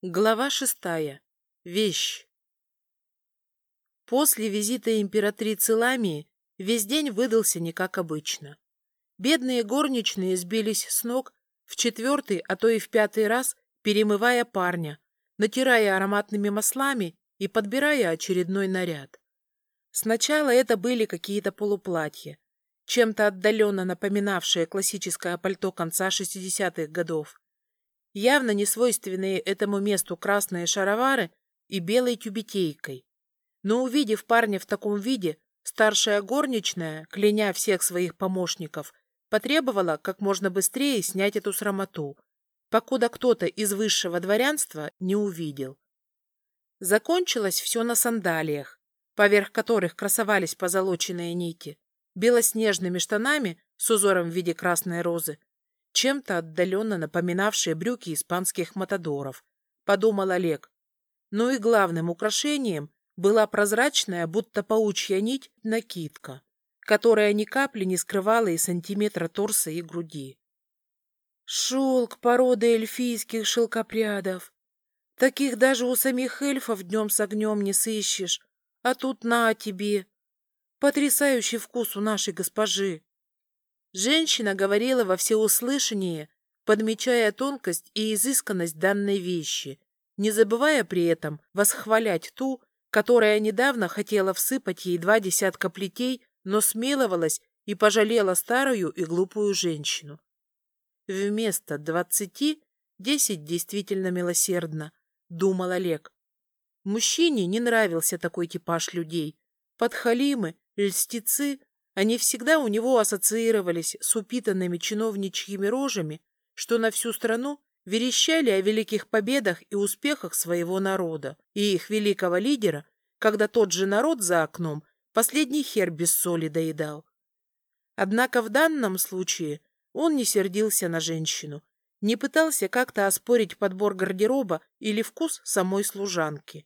Глава шестая. Вещь. После визита императрицы Ламии весь день выдался не как обычно. Бедные горничные сбились с ног в четвертый, а то и в пятый раз, перемывая парня, натирая ароматными маслами и подбирая очередной наряд. Сначала это были какие-то полуплатья, чем-то отдаленно напоминавшие классическое пальто конца 60-х годов явно не свойственные этому месту красные шаровары и белой тюбетейкой. Но увидев парня в таком виде, старшая горничная, кляня всех своих помощников, потребовала как можно быстрее снять эту срамоту, покуда кто-то из высшего дворянства не увидел. Закончилось все на сандалиях, поверх которых красовались позолоченные нити, белоснежными штанами с узором в виде красной розы чем-то отдаленно напоминавшие брюки испанских матадоров, подумал Олег. Ну и главным украшением была прозрачная, будто паучья нить, накидка, которая ни капли не скрывала и сантиметра торса и груди. Шелк породы эльфийских шелкопрядов. Таких даже у самих эльфов днем с огнем не сыщешь, а тут на тебе. Потрясающий вкус у нашей госпожи. Женщина говорила во всеуслышание, подмечая тонкость и изысканность данной вещи, не забывая при этом восхвалять ту, которая недавно хотела всыпать ей два десятка плетей, но смеловалась и пожалела старую и глупую женщину. Вместо двадцати десять действительно милосердно, думал Олег. Мужчине не нравился такой типаж людей. Подхалимы, льстецы, они всегда у него ассоциировались с упитанными чиновничьими рожами, что на всю страну верещали о великих победах и успехах своего народа и их великого лидера, когда тот же народ за окном последний хер без соли доедал. Однако в данном случае он не сердился на женщину, не пытался как-то оспорить подбор гардероба или вкус самой служанки.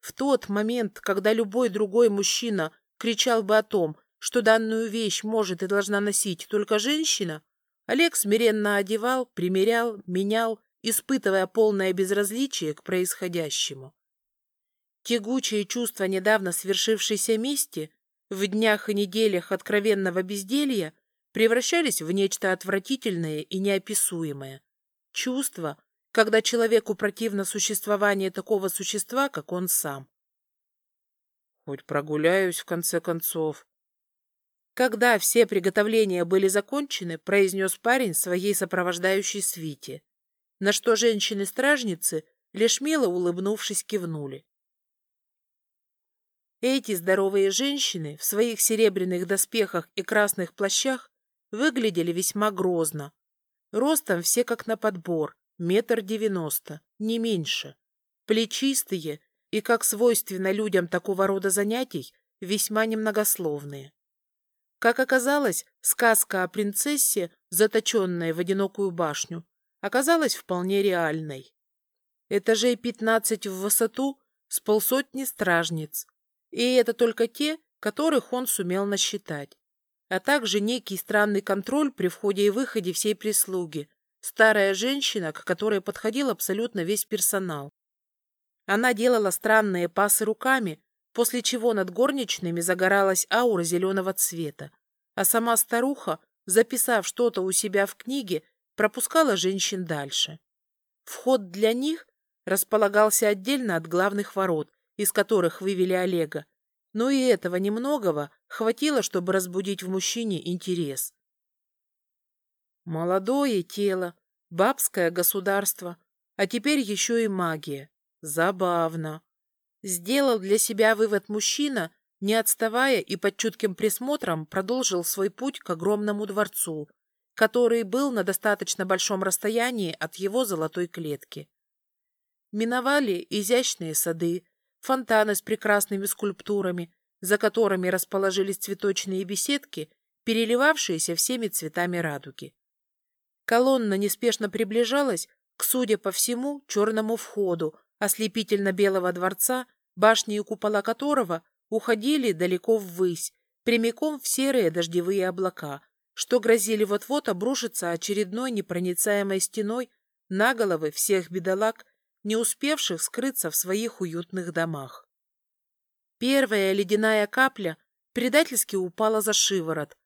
В тот момент, когда любой другой мужчина кричал бы о том, что данную вещь может и должна носить только женщина, Олег смиренно одевал, примерял, менял, испытывая полное безразличие к происходящему. Тягучие чувства недавно свершившейся мести в днях и неделях откровенного безделья превращались в нечто отвратительное и неописуемое. Чувство, когда человеку противно существование такого существа, как он сам. Хоть прогуляюсь, в конце концов. Когда все приготовления были закончены, произнес парень своей сопровождающей свите, на что женщины-стражницы, лишь мило улыбнувшись, кивнули. Эти здоровые женщины в своих серебряных доспехах и красных плащах выглядели весьма грозно. Ростом все как на подбор, метр девяносто, не меньше. Плечистые, и, как свойственно людям такого рода занятий, весьма немногословные. Как оказалось, сказка о принцессе, заточенной в одинокую башню, оказалась вполне реальной. Этажей пятнадцать в высоту с полсотни стражниц, и это только те, которых он сумел насчитать, а также некий странный контроль при входе и выходе всей прислуги, старая женщина, к которой подходил абсолютно весь персонал, она делала странные пасы руками, после чего над горничными загоралась аура зеленого цвета, а сама старуха, записав что-то у себя в книге, пропускала женщин дальше. Вход для них располагался отдельно от главных ворот, из которых вывели Олега, но и этого немногого хватило, чтобы разбудить в мужчине интерес. Молодое тело, бабское государство, а теперь еще и магия. Забавно. Сделал для себя вывод мужчина, не отставая и под чутким присмотром продолжил свой путь к огромному дворцу, который был на достаточно большом расстоянии от его золотой клетки. Миновали изящные сады, фонтаны с прекрасными скульптурами, за которыми расположились цветочные беседки, переливавшиеся всеми цветами радуги. Колонна неспешно приближалась к, судя по всему, черному входу, ослепительно-белого дворца, башни и купола которого уходили далеко ввысь, прямиком в серые дождевые облака, что грозили вот-вот обрушиться очередной непроницаемой стеной на головы всех бедолаг, не успевших скрыться в своих уютных домах. Первая ледяная капля предательски упала за шиворот.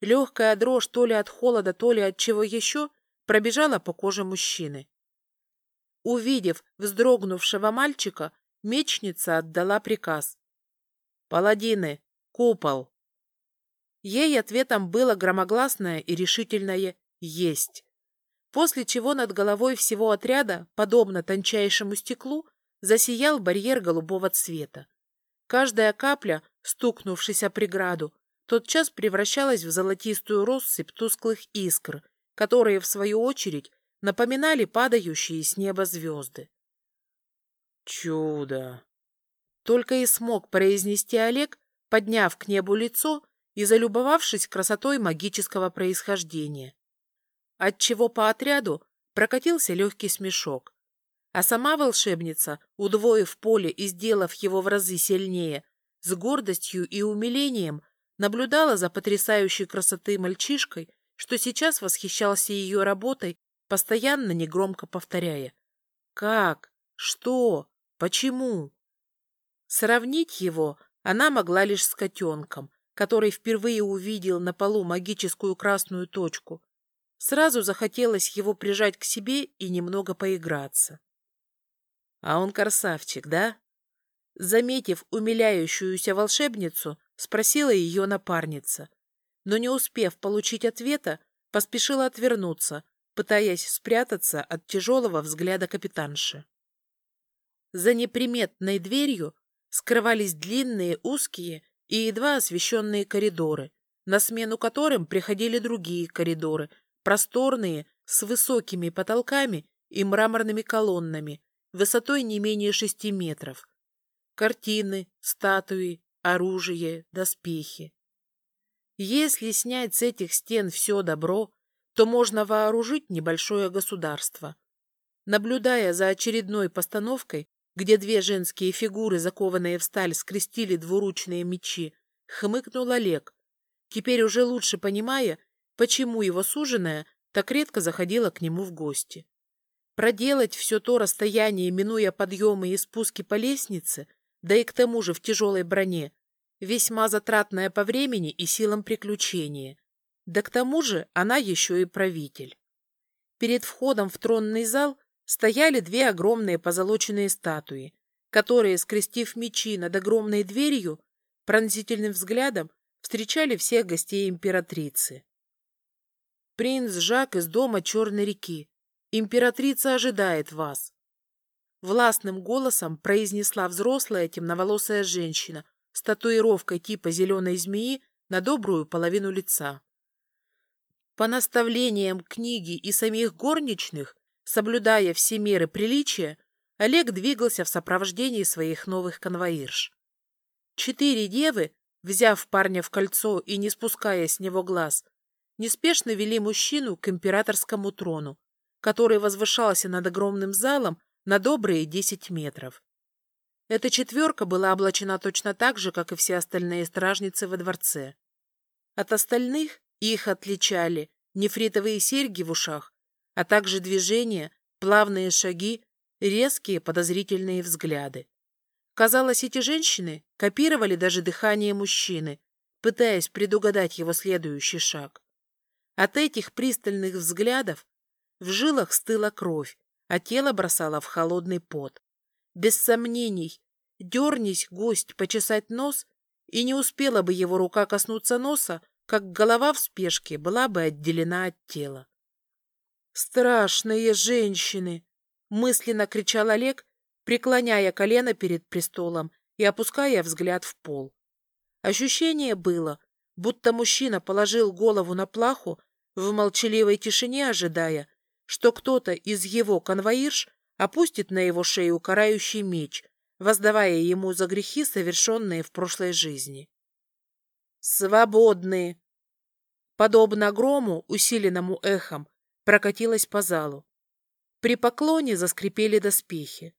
Легкая дрожь то ли от холода, то ли от чего еще пробежала по коже мужчины. Увидев вздрогнувшего мальчика, мечница отдала приказ. «Паладины! Купол!» Ей ответом было громогласное и решительное «Есть!». После чего над головой всего отряда, подобно тончайшему стеклу, засиял барьер голубого цвета. Каждая капля, стукнувшись о преграду, тотчас превращалась в золотистую россыпь тусклых искр, которые, в свою очередь, напоминали падающие с неба звезды. «Чудо!» Только и смог произнести Олег, подняв к небу лицо и залюбовавшись красотой магического происхождения. Отчего по отряду прокатился легкий смешок. А сама волшебница, удвоив поле и сделав его в разы сильнее, с гордостью и умилением наблюдала за потрясающей красоты мальчишкой, что сейчас восхищался ее работой, постоянно негромко повторяя. «Как? Что? Почему?» Сравнить его она могла лишь с котенком, который впервые увидел на полу магическую красную точку. Сразу захотелось его прижать к себе и немного поиграться. А он красавчик, да? Заметив умиляющуюся волшебницу, спросила ее напарница. Но не успев получить ответа, поспешила отвернуться, пытаясь спрятаться от тяжелого взгляда капитанши. За неприметной дверью скрывались длинные, узкие и едва освещенные коридоры, на смену которым приходили другие коридоры, просторные, с высокими потолками и мраморными колоннами, высотой не менее шести метров. Картины, статуи, оружие, доспехи. Если снять с этих стен все добро, то можно вооружить небольшое государство. Наблюдая за очередной постановкой, где две женские фигуры, закованные в сталь, скрестили двуручные мечи, хмыкнул Олег, теперь уже лучше понимая, почему его суженая так редко заходила к нему в гости. Проделать все то расстояние, минуя подъемы и спуски по лестнице, да и к тому же в тяжелой броне, весьма затратное по времени и силам приключения. Да к тому же она еще и правитель. Перед входом в тронный зал стояли две огромные позолоченные статуи, которые, скрестив мечи над огромной дверью, пронзительным взглядом встречали всех гостей императрицы. «Принц Жак из дома Черной реки. Императрица ожидает вас!» Властным голосом произнесла взрослая темноволосая женщина с татуировкой типа зеленой змеи на добрую половину лица. По наставлениям книги и самих горничных Соблюдая все меры приличия, Олег двигался в сопровождении своих новых конвоирш. Четыре девы, взяв парня в кольцо и не спуская с него глаз, неспешно вели мужчину к императорскому трону, который возвышался над огромным залом на добрые десять метров. Эта четверка была облачена точно так же, как и все остальные стражницы во дворце. От остальных их отличали нефритовые серьги в ушах а также движения, плавные шаги, резкие подозрительные взгляды. Казалось, эти женщины копировали даже дыхание мужчины, пытаясь предугадать его следующий шаг. От этих пристальных взглядов в жилах стыла кровь, а тело бросало в холодный пот. Без сомнений, дернись гость почесать нос, и не успела бы его рука коснуться носа, как голова в спешке была бы отделена от тела. «Страшные женщины!» — мысленно кричал Олег, преклоняя колено перед престолом и опуская взгляд в пол. Ощущение было, будто мужчина положил голову на плаху в молчаливой тишине, ожидая, что кто-то из его конвоирш опустит на его шею карающий меч, воздавая ему за грехи, совершенные в прошлой жизни. «Свободные!» Подобно грому, усиленному эхом, прокатилась по залу. При поклоне заскрипели доспехи.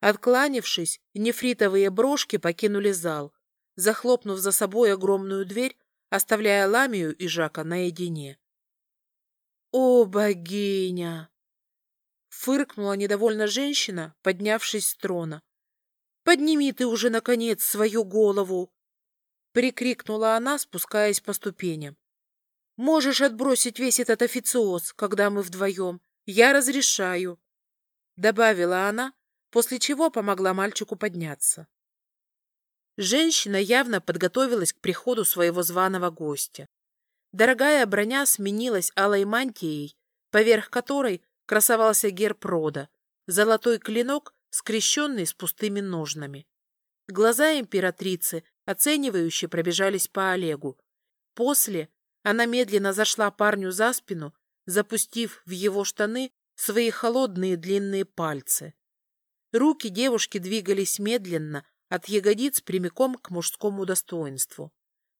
Откланившись, нефритовые брошки покинули зал, захлопнув за собой огромную дверь, оставляя Ламию и Жака наедине. «О, богиня!» Фыркнула недовольно женщина, поднявшись с трона. «Подними ты уже, наконец, свою голову!» Прикрикнула она, спускаясь по ступеням. «Можешь отбросить весь этот официоз, когда мы вдвоем. Я разрешаю!» Добавила она, после чего помогла мальчику подняться. Женщина явно подготовилась к приходу своего званого гостя. Дорогая броня сменилась алой мантией, поверх которой красовался герб рода, золотой клинок, скрещенный с пустыми ножнами. Глаза императрицы оценивающе пробежались по Олегу. После она медленно зашла парню за спину, запустив в его штаны свои холодные длинные пальцы. Руки девушки двигались медленно, от ягодиц прямиком к мужскому достоинству.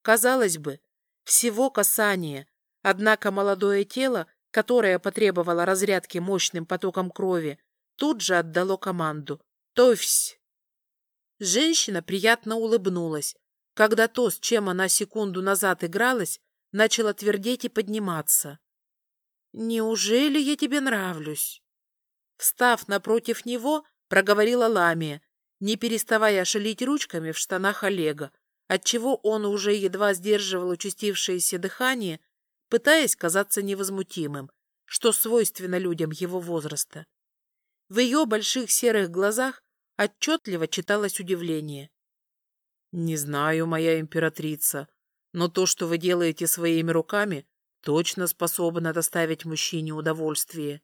Казалось бы, всего касание, однако молодое тело, которое потребовало разрядки мощным потоком крови, тут же отдало команду «Товсь!». Женщина приятно улыбнулась, когда то, с чем она секунду назад игралась, начало твердеть и подниматься. «Неужели я тебе нравлюсь?» Встав напротив него, проговорила Ламия, не переставая шалить ручками в штанах Олега, отчего он уже едва сдерживал участившееся дыхание, пытаясь казаться невозмутимым, что свойственно людям его возраста. В ее больших серых глазах отчетливо читалось удивление. «Не знаю, моя императрица, но то, что вы делаете своими руками, точно способно доставить мужчине удовольствие».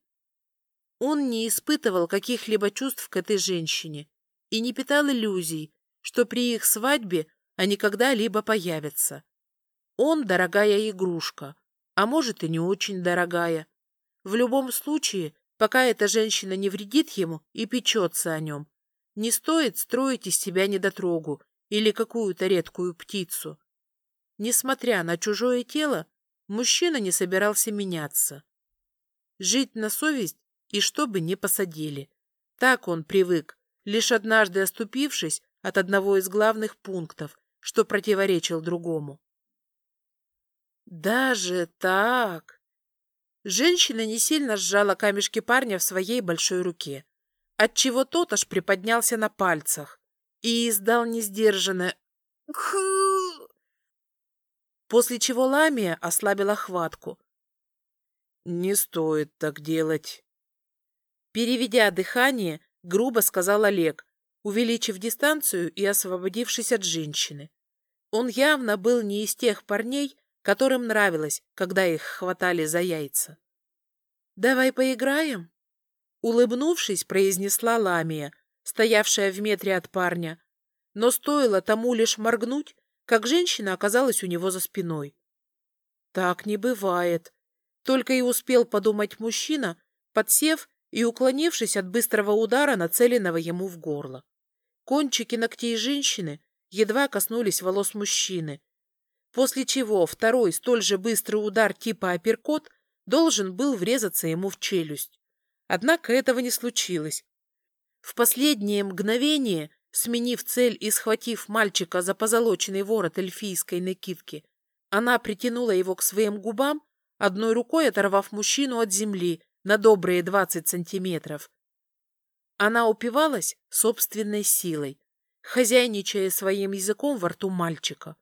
Он не испытывал каких-либо чувств к этой женщине, и не питал иллюзий, что при их свадьбе они когда-либо появятся. Он дорогая игрушка, а может и не очень дорогая. В любом случае, пока эта женщина не вредит ему и печется о нем, не стоит строить из себя недотрогу или какую-то редкую птицу. Несмотря на чужое тело, мужчина не собирался меняться. Жить на совесть и чтобы не посадили. Так он привык, лишь однажды оступившись от одного из главных пунктов, что противоречил другому. «Даже так?» Женщина не сильно сжала камешки парня в своей большой руке, отчего тот аж приподнялся на пальцах и издал несдержанное после чего Ламия ослабила хватку. «Не стоит так делать». Переведя дыхание, — грубо сказал Олег, увеличив дистанцию и освободившись от женщины. Он явно был не из тех парней, которым нравилось, когда их хватали за яйца. «Давай поиграем?» Улыбнувшись, произнесла Ламия, стоявшая в метре от парня. Но стоило тому лишь моргнуть, как женщина оказалась у него за спиной. «Так не бывает», — только и успел подумать мужчина, подсев и уклонившись от быстрого удара, нацеленного ему в горло. Кончики ногтей женщины едва коснулись волос мужчины, после чего второй столь же быстрый удар типа апперкот должен был врезаться ему в челюсть. Однако этого не случилось. В последнее мгновение, сменив цель и схватив мальчика за позолоченный ворот эльфийской накидки, она притянула его к своим губам, одной рукой оторвав мужчину от земли на добрые двадцать сантиметров. Она упивалась собственной силой, хозяйничая своим языком во рту мальчика.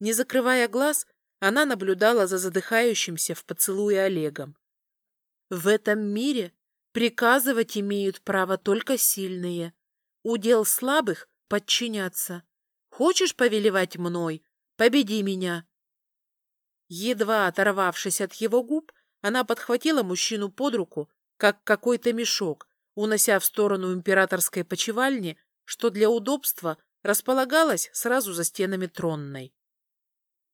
Не закрывая глаз, она наблюдала за задыхающимся в поцелуе Олегом. В этом мире приказывать имеют право только сильные. Удел слабых — подчиняться. Хочешь повелевать мной? Победи меня. Едва оторвавшись от его губ, она подхватила мужчину под руку, как какой-то мешок, унося в сторону императорской почевальни, что для удобства располагалась сразу за стенами тронной.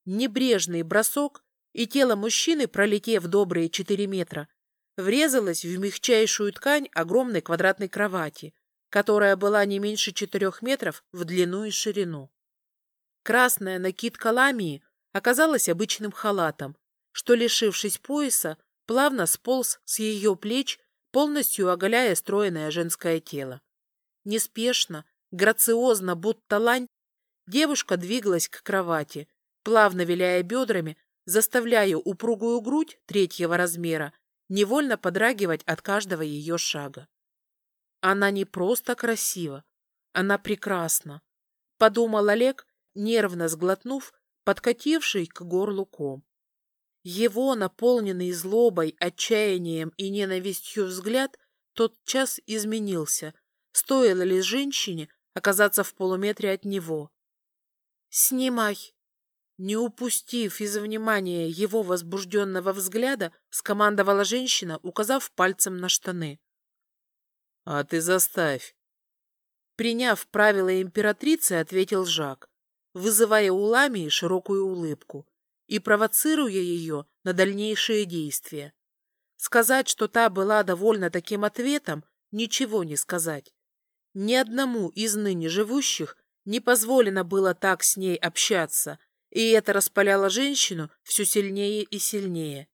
Небрежный бросок, и тело мужчины, пролетев добрые четыре метра, врезалось в мягчайшую ткань огромной квадратной кровати, которая была не меньше четырех метров в длину и ширину. Красная накидка ламии оказалась обычным халатом, что, лишившись пояса, плавно сполз с ее плеч, полностью оголяя стройное женское тело. Неспешно, грациозно, будто лань, девушка двигалась к кровати, плавно виляя бедрами, заставляя упругую грудь третьего размера невольно подрагивать от каждого ее шага. Она не просто красива, она прекрасна, подумал Олег, нервно сглотнув, подкативший к горлу ком. Его, наполненный злобой, отчаянием и ненавистью взгляд, тот час изменился, стоило ли женщине оказаться в полуметре от него. «Снимай!» Не упустив из внимания его возбужденного взгляда, скомандовала женщина, указав пальцем на штаны. «А ты заставь!» Приняв правила императрицы, ответил Жак, вызывая у Ламии широкую улыбку и провоцируя ее на дальнейшие действия. Сказать, что та была довольна таким ответом, ничего не сказать. Ни одному из ныне живущих не позволено было так с ней общаться, и это распаляло женщину все сильнее и сильнее.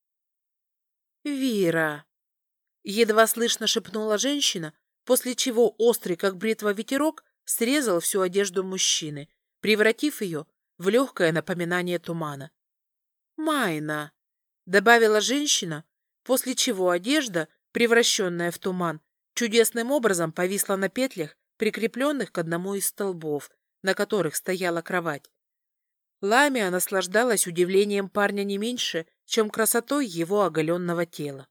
«Вира!» — едва слышно шепнула женщина, после чего острый, как бритва ветерок, срезал всю одежду мужчины, превратив ее в легкое напоминание тумана. «Майна!» — добавила женщина, после чего одежда, превращенная в туман, чудесным образом повисла на петлях, прикрепленных к одному из столбов, на которых стояла кровать. Ламия наслаждалась удивлением парня не меньше, чем красотой его оголенного тела.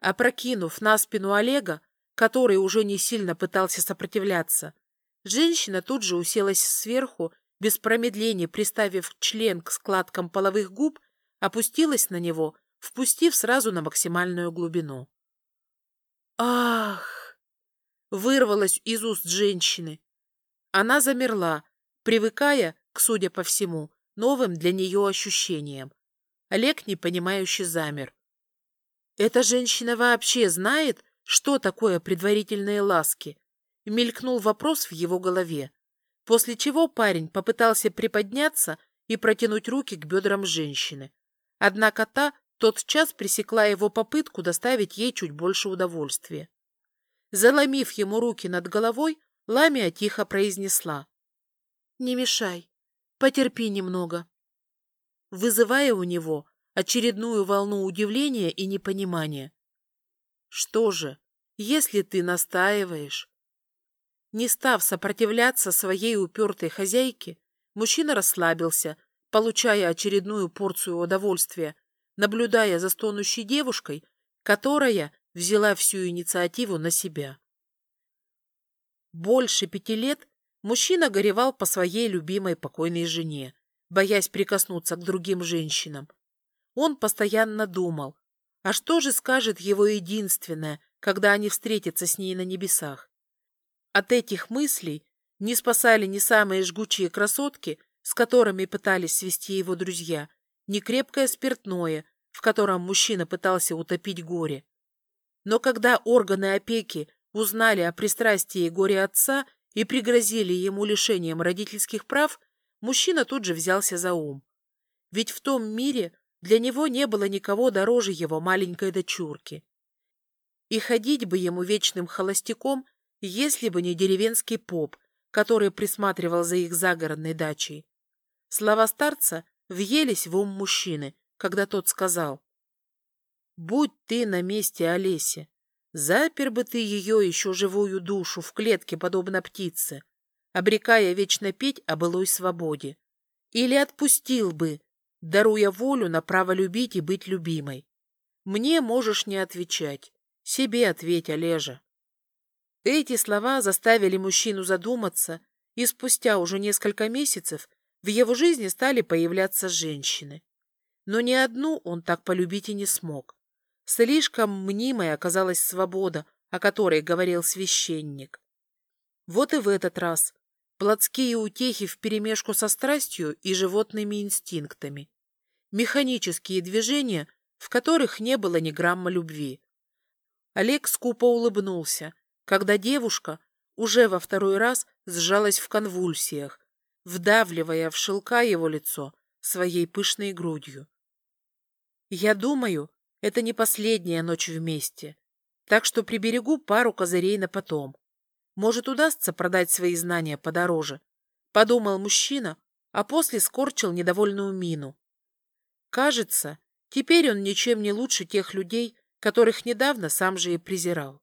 Опрокинув на спину Олега, который уже не сильно пытался сопротивляться, женщина тут же уселась сверху, без промедления приставив член к складкам половых губ, опустилась на него, впустив сразу на максимальную глубину. «Ах!» — вырвалась из уст женщины. Она замерла, привыкая к, судя по всему, новым для нее ощущениям. Олег непонимающе замер. «Эта женщина вообще знает, что такое предварительные ласки?» Мелькнул вопрос в его голове, после чего парень попытался приподняться и протянуть руки к бедрам женщины. Однако та тотчас пресекла его попытку доставить ей чуть больше удовольствия. Заломив ему руки над головой, Ламия тихо произнесла. «Не мешай, потерпи немного», вызывая у него очередную волну удивления и непонимания. «Что же, если ты настаиваешь?» Не став сопротивляться своей упертой хозяйке, мужчина расслабился, получая очередную порцию удовольствия, наблюдая за стонущей девушкой, которая взяла всю инициативу на себя. Больше пяти лет мужчина горевал по своей любимой покойной жене, боясь прикоснуться к другим женщинам. Он постоянно думал, а что же скажет его единственная, когда они встретятся с ней на небесах? От этих мыслей не спасали ни самые жгучие красотки, с которыми пытались свести его друзья, ни крепкое спиртное, в котором мужчина пытался утопить горе. Но когда органы опеки узнали о пристрастии горе отца и пригрозили ему лишением родительских прав, мужчина тут же взялся за ум. Ведь в том мире для него не было никого дороже его маленькой дочурки. И ходить бы ему вечным холостяком, если бы не деревенский поп, который присматривал за их загородной дачей. Слова старца въелись в ум мужчины, когда тот сказал, «Будь ты на месте Олеси, Запер бы ты ее еще живую душу в клетке, подобно птице, обрекая вечно петь о былой свободе. Или отпустил бы, даруя волю на право любить и быть любимой. Мне можешь не отвечать. Себе ответь, Олежа. Эти слова заставили мужчину задуматься, и спустя уже несколько месяцев в его жизни стали появляться женщины. Но ни одну он так полюбить и не смог. Слишком мнимой оказалась свобода, о которой говорил священник. Вот и в этот раз плотские утехи вперемешку со страстью и животными инстинктами. Механические движения, в которых не было ни грамма любви. Олег скупо улыбнулся, когда девушка уже во второй раз сжалась в конвульсиях, вдавливая в шелка его лицо своей пышной грудью. Я думаю, это не последняя ночь вместе, так что приберегу пару козырей на потом. Может, удастся продать свои знания подороже. Подумал мужчина, а после скорчил недовольную мину. Кажется, Теперь он ничем не лучше тех людей, которых недавно сам же и презирал.